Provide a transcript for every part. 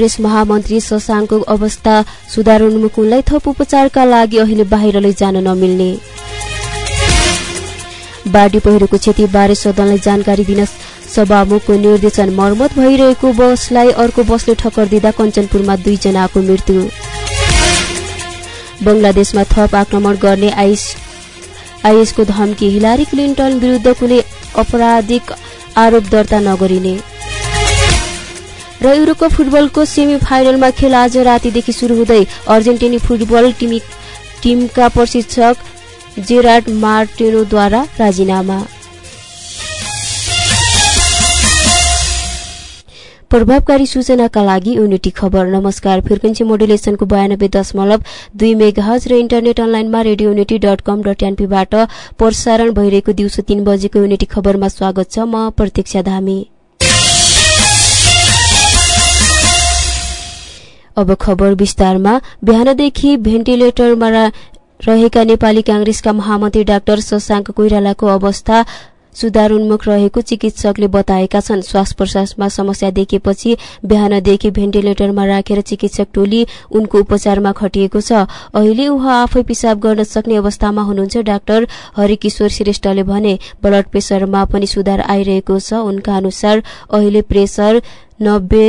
काङ्ग्रेस महामन्त्री शशाङ्कको अवस्था सुधारोन्मुख उनलाई थप उपचारका लागि अहिले बाहिर लैजान नमिल्ने। बाढी पहिरोको क्षतिबारे सदनलाई जानकारी दिन सभामुखको निर्देशन मर्मत भइरहेको बसलाई अर्को बसले ठक्कर दिँदा कञ्चनपुरमा दुईजनाको मृत्यु। बंगलादेशमा थप आक्रमण गर्ने आइस आइएसको धम्की हिलारी क्लिन्टन विरूद्ध कुनै अपराधिक आरोप दर्ता नगरिने। र युरोकप फुटबलको सेमी फाइनलमा खेल आज रातिदेखि सुरु हुँदै अर्जेन्टिनी फुटबल टिमका प्रशिक्षक जेराड मार्टिनोद्वारा राजीनामा। प्रभावकारी सूचनाका लागि युनिटी खबर। नमस्कार। फ्रिक्वेन्सी मोडुलेसनको बयानब्बे दशमलव दुई मेगाहज र इन्टरनेट अनलाइनमा radio unity dot com dot एनपीबाट प्रसारण भइरहेको दिउँसो तीन बजेको युनिटी खबरमा स्वागत छ। म प्रतीक्षा धामी। अब खबर विस्तारमा। बिहानदेखि भेन्टिलेटरमा रहेका नेपाली कांग्रेसका महामन्त्री डाक्टर शशाङ्क कोइरालाको अवस्था सुधारोन्मुख रहेको चिकित्सकले बताएका छन्। श्वास प्रश्वासमा समस्या देखेपछि बिहानदेखि भेन्टिलेटरमा राखेर चिकित्सक टोली उनको उपचारमा खटिएको छ। अहिले उहाँ आफै पिसाब गर्न सक्ने अवस्थामा हुनुहुन्छ डाक्टर हरिकिशोर श्रेष्ठले भने। ब्लड प्रेसरमा पनि सुधार आइरहेको छ। उनका अनुसार अहिले प्रेसर नब्बे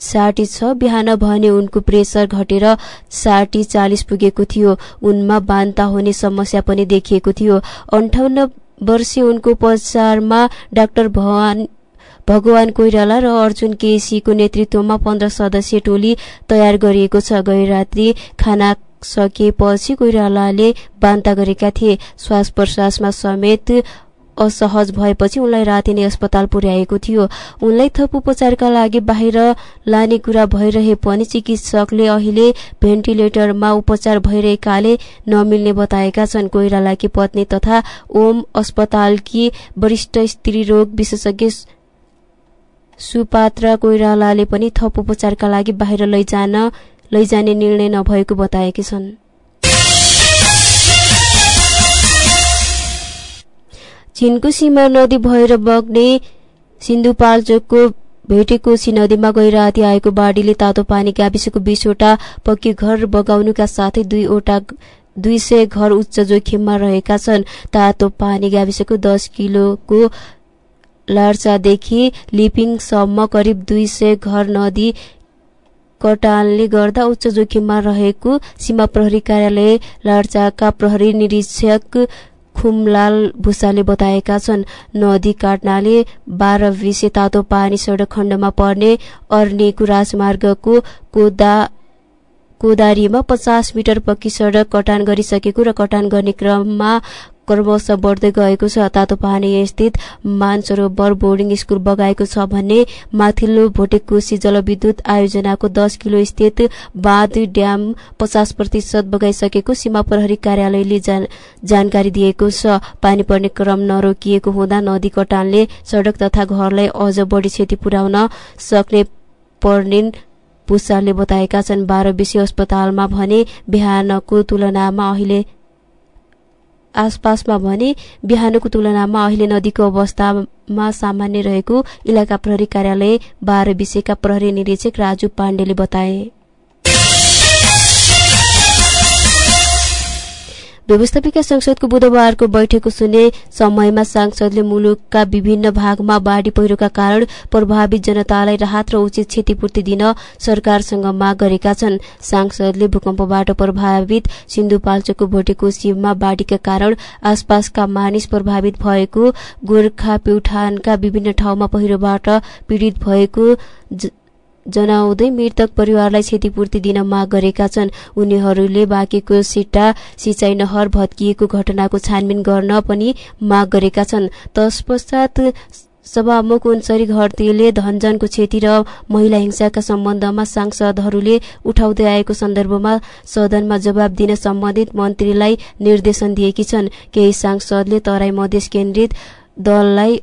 साठी छ। बिहान भने उनको प्रेसर घटेर साठी चालिस पुगेको थियो। उनमा बान्ता हुने समस्या पनि देखिएको थियो। अन्ठाउन्न वर्षीय उनको उपचारमा डाक्टर भवान भगवान कोइराला र अर्जुन केसीको नेतृत्वमा पन्ध्र सदस्यीय टोली तयार गरिएको छ। गैरात्री खाना सकेपछि कोइरालाले बान्ता गरेका थिए। श्वास प्रश्वासमा समेत असहज भएपछि उनलाई राति नै अस्पताल पुर्याएको थियो। उनलाई थप उपचारका लागि बाहिर लाने कुरा भइरहे पनि चिकित्सकले अहिले भेन्टिलेटरमा उपचार भइरहेकाले नमिल्ने बताएका छन्। कोइरालाकी पत्नी तथा ओम अस्पतालकी वरिष्ठ स्त्री रोग विशेषज्ञ सुपात्रा कोइरालाले पनि थप उपचारका लागि बाहिर लैजान लैजाने निर्णय नभएको बताएकी छन्। चीनको सीमा नदी भएर बग्ने सिन्धुपाल्चोकको भेटेकोसी नदीमा गैराती आएको बाढीले तातो पानी गाविसको बीसवटा पक्की घर बगाउनुका साथै दुईवटा दुई सय घर उच्च जोखिममा रहेका छन्। तातो पानी गाविसको दस किलोको लार्चादेखि लिपिङसम्म करिब दुई सय घर नदी कटानले गर्दा उच्च जोखिममा रहेको सीमा प्रहरी कार्यालय लार्चाका प्रहरी निरीक्षक खुमलाल भूषाले बताएका छन् नदी काट्नाले बाह्र विषे तातो पानी सड़क खण्डमा पर्ने अर्नेको राजमार्गको कोदा कोदारीमा पचास मिटर पक्की सड़क कटान गरिसकेको र कटान गर्ने क्रममा क्रमशः बढ्दै गएको छ। तातो पानी स्थित मानसरोवर बोर्डिङ स्कूल बगाएको छ भने माथिल्लो भोटेकोशी जलविद्युत आयोजनाको दस किलो स्थित बाँध ड्याम पचास प्रतिशत बगाइसकेको सीमा प्रहरी कार्यालयले जानकारी दिएको छ। पानी पर्ने क्रम नरोकिएको हुँदा नदी कटानले सड़क तथा घरलाई अझ बढी क्षति पुर्याउन सक्ने पर्ने पुसारले बताएका छन्। बाह्र विषय अस्पतालमा भने बिहानको तुलनामा अहिले आसपासमा भने बिहानको तुलनामा अहिले नदीको अवस्थामा सामान्य रहेको इलाका प्रहरी कार्यालय बाह्र विषयका प्रहरी निरीक्षक राजु पाण्डेले बताए। व्यवस्थापिका संसदको बुधबारको बैठकको सुने समयमा सांसदले मुलुकका विभिन्न भागमा बाढ़ी पहिरोका कारण प्रभावित जनतालाई राहत र उचित क्षतिपूर्ति दिन सरकारसँग माग गरेका छन्। सांसदले भूकम्पबाट प्रभावित सिन्धुपाल्चोकको भोटेकोशीमा बाढ़ीका कारण आसपासका मानिस प्रभावित भएको गोर्खा प्युठानका विभिन्न ठाउँमा पहिरोबाट पीड़ित भएको जनाउँदै मृतक परिवारलाई क्षतिपूर्ति दिन माग गरेका छन्। उनीहरूले बाँकीको सिट्टा सिंचाई नहर भत्किएको घटनाको छानबिन गर्न पनि माग गरेका छन्। तत्पश्चात सभामुख उन्सरी घरतीले धनजनको क्षति र महिला हिंसाका सम्बन्धमा सांसदहरूले उठाउँदै आएको सन्दर्भमा सदनमा जवाब दिन सम्बन्धित मन्त्रीलाई निर्देशन दिएकी छन्। केही सांसदले तराई मधेस केन्द्रित दललाई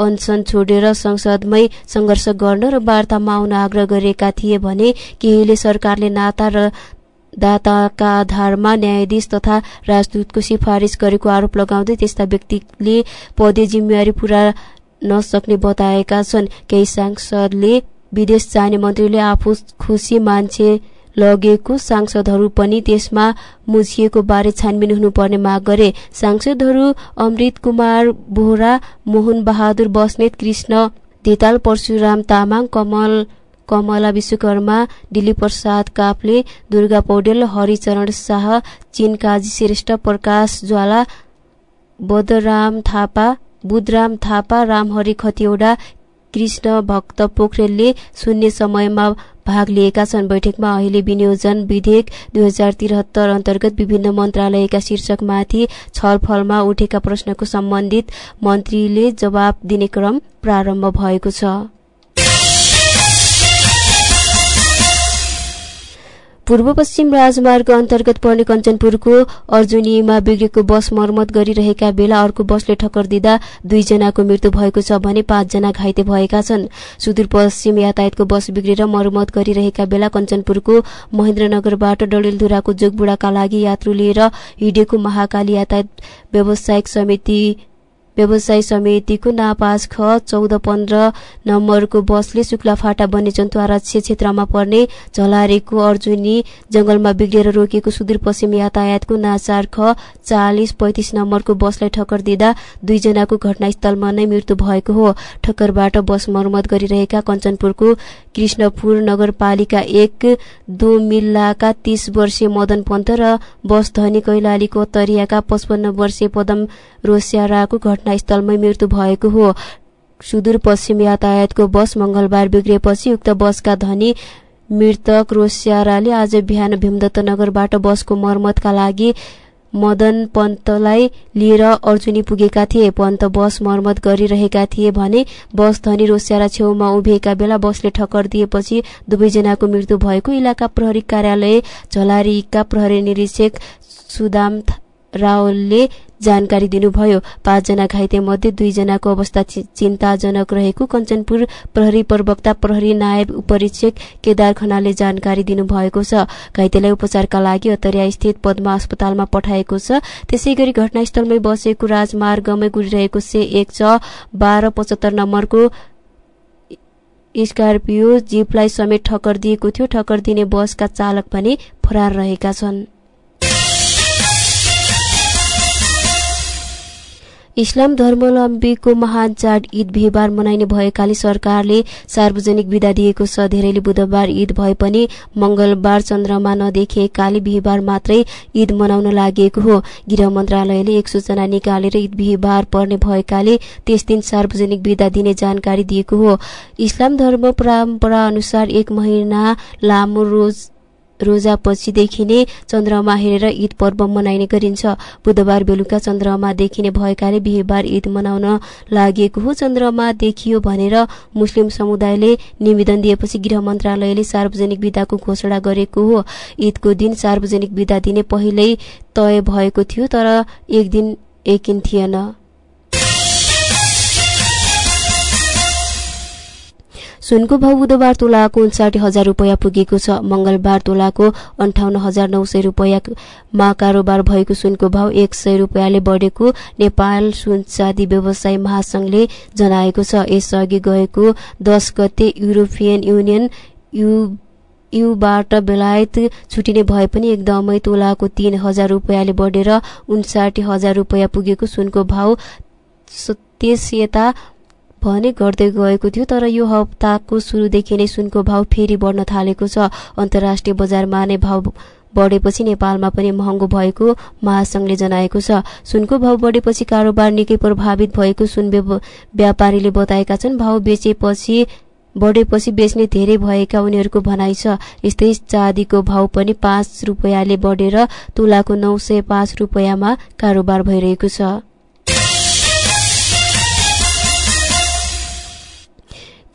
अनसन छोडेर संसदमै संघर्ष गर्न र वार्तामा आउन आग्रह गरेका थिए भने केहीले सरकारले नाता र दाताका आधारमा न्यायाधीश तथा राजदूतको सिफारिस गरेको आरोप लगाउँदै त्यस्ता व्यक्तिले पदे जिम्मेवारी पूरा नसक्ने बताएका छन्। केही सांसदले विदेश जाने मन्त्रीले आफू खुसी मान्छे लगेको सांसदहरू पनि त्यसमा मुछिएको बारे छानबिन हुनुपर्ने माग गरे। सांसदहरू अमृत कुमार बोहरा मोहन बहादुर बस्नेत कृष्ण देताल परशुराम तामाङ कमल कमला विश्वकर्मा दिलीप प्रसाद काप्ले दुर्गा पौडेल हरिचरण शाह चिनकाजी श्रेष्ठ प्रकाश ज्वाला बदराम थापा बुधराम थापा रामहरि खतिवडा कृष्ण भक्त पोखरेलले शून्य समयमा भाग लिएका छन्। बैठकमा अहिले विनियोजन विधेयक दुई हजार त्रिहत्तर अन्तर्गत विभिन्न मन्त्रालयका शीर्षकमाथि छलफलमा उठेका प्रश्नको सम्बन्धित मन्त्रीले जवाब दिने क्रम प्रारम्भ भएको छ। पूर्व पश्चिम राजमार्ग अन्तर्गत पर्ने कञ्चनपुरको अर्जुनीमा बिग्रेको बस मर्मत गरिरहेका बेला अर्को बसले ठक्कर दिँदा दुईजनाको मृत्यु भएको छ भने पाँचजना घाइते भएका छन्। सुदूरपश्चिम यातायातको बस बिग्रेर मर्मत गरिरहेका बेला कञ्चनपुरको महेन्द्रनगरबाट डडेलधुराको जोगबुडाका लागि यात्रु लिएर हिँडेको महाकाली यातायात व्यावसायिक समिति व्यवसाय समितिको नापास ख चौध पन्ध्र नम्बरको बसले शुक्लाफाटा वन्यजन्तु आरक्ष क्षेत्रमा पर्ने झलारेको अर्जुनी जंगलमा बिग्रेर रोकिएको सुदूरपश्चिम यातायातको नाचार ख चालिस पैंतिस नम्बरको बसलाई ठक्कर दिँदा दुईजनाको घटनास्थलमा नै मृत्यु भएको हो। ठक्करबाट बस मर्मत गरिरहेका कञ्चनपुरको कृष्णपुर नगरपालिका एक दो मिल्लाका तीस वर्षीय मदन पन्त र बस धनी कैलालीको तरियाका पचपन्न वर्षीय पदम रोस्याराको घटनास्थलमै मृत्यु भएको हो। सुदूरपश्चिम यातायातको बस मंगलबार बिग्रिएपछि उक्त बसका धनी मृतक रोस्याराले आज बिहान भीमदत्त नगरबाट बसको मर्मतका लागि मदन पन्तलाई लिएर अर्जुनी पुगेका थिए। पन्त बस मर्मत गरिरहेका थिए भने बस धनी रोस्यारा छेउमा उभिएका बेला बसले ठक्कर दिएपछि दुवैजनाको मृत्यु भएको इलाका प्रहरी कार्यालय झलारीका प्रहरी निरीक्षक सुदाम रावलले जानकारी दिनुभयो पाँचजना घाइते मध्ये दुईजनाको अवस्था चिन्ताजनक रहेको कञ्चनपुर प्रहरी प्रवक्ता प्रहरी नायब उपरीक्षक केदार खनालले जानकारी दिनुभएको छ। घाइतेलाई उपचारका लागि अतरिया स्थित पद्मा अस्पतालमा पठाएको छ। त्यसै गरी घटनास्थलमै बसेको राजमार्गमै गुडिरहेको से एक छ बाह्र पचहत्तर नम्बरको स्कर्पियो जिपलाई समेत ठक्कर दिएको थियो। ठक्कर दिने बसका चालक पनि फरार रहेका छन्। इस्लाम धर्मावलम्बीको महान चाड ईद बिहिबार मनाइने भएकाले सरकारले सार्वजनिक विदा दिएको छ। धेरैले बुधबार ईद भए पनि मंगलबार चन्द्रमा नदेखिएकाले बिहिबार मात्रै ईद मनाउन लागि हो। गृह मन्त्रालयले एक सूचना निकालेर ईद बिहिबार पर्ने भएकाले त्यस दिन सार्वजनिक विदा दिने जानकारी दिएको हो। इस्लाम धर्म परम्परा अनुसार एक महिना लामो रोज रोजापछि देखिने चन्द्रमा हेरेर ईद पर्व मनाइने गरिन्छ। बुधबार बेलुका चन्द्रमा देखिने भएकाले बिहिबार ईद मनाउन लागेको हो। चन्द्रमा देखियो भनेर मुस्लिम समुदायले निवेदन दिएपछि गृह मन्त्रालयले सार्वजनिक विदाको घोषणा गरेको हो। ईदको दिन सार्वजनिक विदा दिने पहिल्यै तय भएको थियो तर एक दिन एकिन थिएन। सुनको भाउ बुधबार तोलाको उन्साठी हजार रुपियाँ पुगेको छ। मंगलबार तोलाको अन्ठाउन्न हजार नौ सय रुपियाँमा कारोबार भएको सुनको भाव एक सय रुपियाँले बढेको नेपाल सुन चाँदी व्यवसाय महासंघले जनाएको छ। यसअघि गएको दश गते युरोपियन युनियन यु युबाट बेलायत छुटिने भए पनि एकदमै तोलाको तीन हजार रुपियाँले बढेर उन्साठी हजार रुपियाँ पुगेको सुनको भाव त्यस यता भने घट्दै गएको थियो तर यो हप्ताको सुरुदेखि नै सुनको भाव फेरि बढ्न थालेको छ। अन्तर्राष्ट्रिय बजारमा नै भाव बढेपछि नेपालमा पनि महँगो भएको महासंघले जनाएको छ। सुनको भाव बढेपछि कारोबार निकै प्रभावित भएको सुन व्यापारीले बताएका छन् भाव बेचेपछि बढेपछि बेच्ने धेरै भएका उनीहरूको भनाइ छ। यस्तै चाँदीको भाव पनि पाँच रुपियाँले बढेर तुलाको नौ सय पाँच रुपियाँमा कारोबार भइरहेको छ।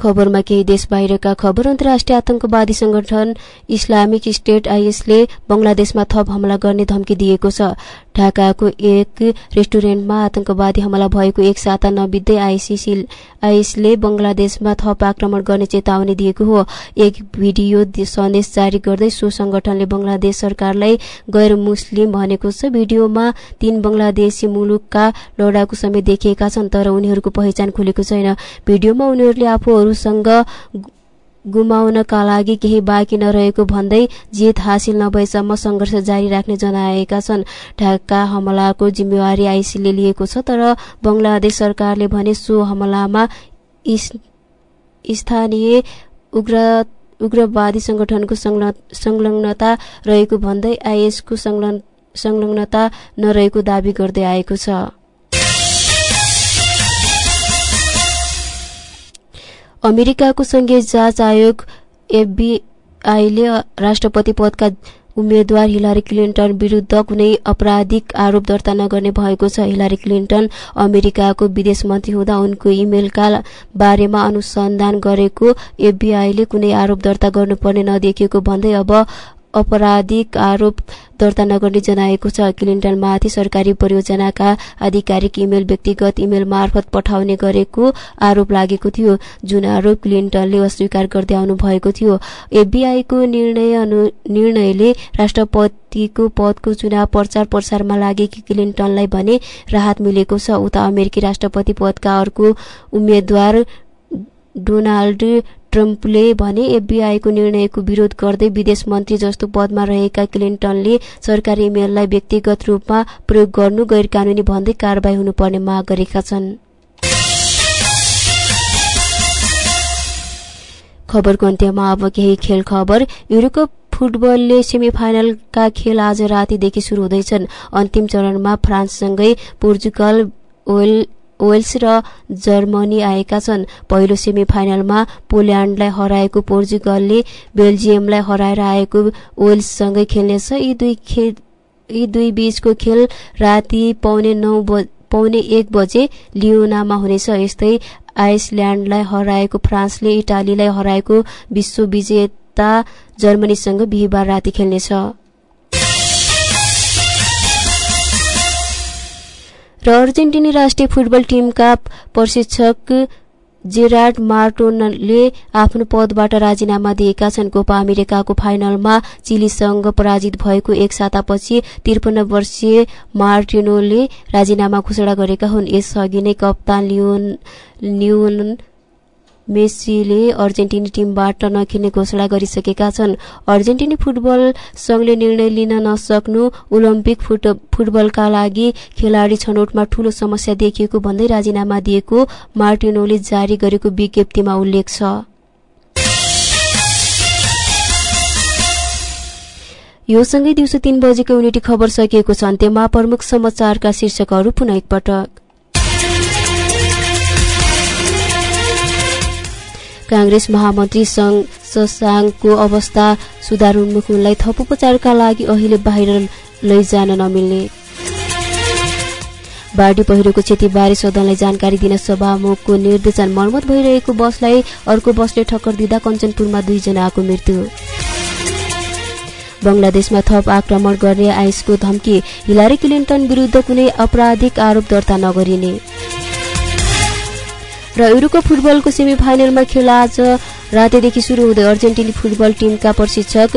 खबरमा केही देश बाहिरका खबर अन्तर्राष्ट्रिय आतंकवादी संगठन इस्लामिक स्टेट आइएसले बंगलादेशमा थप हमला गर्ने धम्की दिएको छ। ढाकाको एक रेस्टुरेन्टमा आतंकवादी हमला भएको एक साता नबित्दै आइएसले बंगलादेशमा थप आक्रमण गर्ने चेतावनी दिएको हो। एक भिडियो सन्देश जारी गर्दै सो संगठनले बंगलादेश सरकारलाई गैर मुस्लिम भनेको छ। भिडियोमा तीन बंगलादेशी मुलुकका लडाकु समेत देखिएका छन् तर उनीहरूको पहिचान खुलेको छैन। भिडियोमा उनीहरूले आफूहरूसँग गुमाउनका लागि केही बाँकी नरहेको भन्दै जित हासिल नभएसम्म सङ्घर्ष जारी राख्ने जनाएका छन्। ढाका हमलाको जिम्मेवारी आइसीले लिएको छ तर बङ्गलादेश सरकारले भने सो हमलामा स्थानीय उग्र उग्रवादी संगठनको संलग्नता रहेको भन्दै आइएसको संलग्नता नरहेको दावी गर्दै आएको छ। अमेरिकाको संघीय जाँच आयोग एफबीआईले राष्ट्रपति पदका उम्मेद्वार हिलारी क्लिन्टन विरूद्ध कुनै आपराधिक आरोप दर्ता नगर्ने भएको छ। हिलारी क्लिन्टन अमेरिकाको विदेश मन्त्री हुँदा उनको इमेलका बारेमा अनुसन्धान गरेको एफबीआईले कुनै आरोप दर्ता गर्नुपर्ने नदेखिएको भन्दै अब अपराधिक आरोप दर्ता नगर्ने जनाएको छ। क्लिन्टनमाथि सरकारी परियोजनाका आधिकारिक इमेल व्यक्तिगत इमेल मार्फत पठाउने गरेको आरोप लागेको थियो। जुन आरोप क्लिन्टनले अस्वीकार गर्दै आउनु भएको थियो। एफबीआईको निर्णय निर्णयले राष्ट्रपतिको पदको चुनाव प्रचार प्रसारमा लागेकी क्लिन्टनलाई भने राहत मिलेको छ। उता अमेरिकी राष्ट्रपति पदका अर्को उम्मेद्वार डोनाल्ड ट्रम्पले भने एफबीआईको निर्णयको विरोध गर्दै विदेश मन्त्री जस्तो पदमा रहेका क्लिन्टनले सरकारी इमेललाई व्यक्तिगत रूपमा प्रयोग गर्नु गैर कानूनी भन्दै कारवाही हुनुपर्ने माग गरेका छन्। खबरको अन्त्यमा अब केही खेल फुटबलले सेमी फाइनलका खेल आज रातिदेखि शुरू हुँदैछन्। अन्तिम चरणमा फ्रान्ससँगै पोर्चुगल ओयल वेल्स र जर्मनी आएका छन्। पहिलो सेमी फाइनलमा पोल्याण्डलाई हराएको पोर्चुगलले बेल्जियमलाई हराएर आएको वेल्ससँगै खेल्नेछ। यी दुई यी दुई बीचको खेल राति पाउने नौ पाउने एक बजे लियोनामा हुनेछ। यस्तै आइसल्याण्डलाई हराएको फ्रान्सले इटालीलाई हराएको विश्व विजेता जर्मनीसँग बिहिबार राति खेल्नेछ। र अर्जेन्टिनी राष्ट्रिय फुटबल टिमका प्रशिक्षक जेराड मार्टोनले आफ्नो पदबाट राजीनामा दिएका छन्। कोपा अमेरिकाको फाइनलमा चिलीसँग पराजित भएको एक सातापछि त्रिपन्न वर्षीय मार्टिनोले राजीनामा घोषणा गरेका हुन्। यसअघि नै कप्तान लियोन मेसीले अर्जेन्टिनी टिमबाट नखेल्ने घोषणा गरिसकेका छन्। अर्जेन्टिनी फुटबल संघले निर्णय लिन नसक्नु ओलम्पिक फुटबलका लागि खेलाडी छनौटमा ठूलो समस्या देखिएको भन्दै राजीनामा दिएको मार्टिनोले जारी गरेको विज्ञप्तिमा उल्लेख छ। यो सँगै दिउँसो तीन बजेको युनिटी खबर सकिएको छ। अन्त्यमा प्रमुख समाचारका शीर्षकहरू पुनः एकपटक। काङ्ग्रेस महामन्त्री शशाङको अवस्था सुधारोन्मुख उनलाई थप उपचारका लागि अहिले बाहिर लैजान नमिल्ने। बाढी पहिरोको क्षतिबारे सदनलाई जानकारी दिन सभामुखको निर्देशन। मर्मत भइरहेको बसलाई अर्को बसले ठक्कर दिँदा कञ्चनपुरमा दुईजनाको मृत्यु। बंगलादेशमा थप आक्रमण गर्ने आइसको धम्की हिलारी क्लिन्टन विरूद्ध कुनै आपराधिक आरोप दर्ता नगरिने। र युरोको फुटबलको सेमी फाइनलमा खेल आज रातिदेखि सुरु हुँदै अर्जेन्टिनी फुटबल टिमका प्रशिक्षक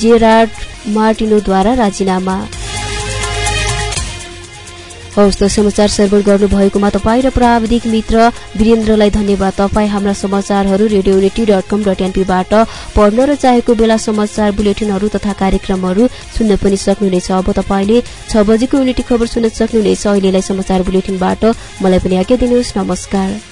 जेराड मार्टिनोद्वारा राजीनामा। हवस् त समाचार सर्वर गर्नुभएकोमा तपाईँ र प्राविधिक मित्र वीरेन्द्रलाई धन्यवाद। तपाईँ हाम्रा समाचारहरू radio unity dot com dot एनपीबाट पढ्न र चाहेको बेला समाचार बुलेटिनहरू तथा कार्यक्रमहरू सुन्न पनि सक्नुहुनेछ। अब तपाईँले छ बजेको युनिटी खबर सुन्न सक्नुहुनेछ। अहिलेलाई समाचार बुलेटिनबाट मलाई पनि आज्ञा दिनुहोस्। नमस्कार।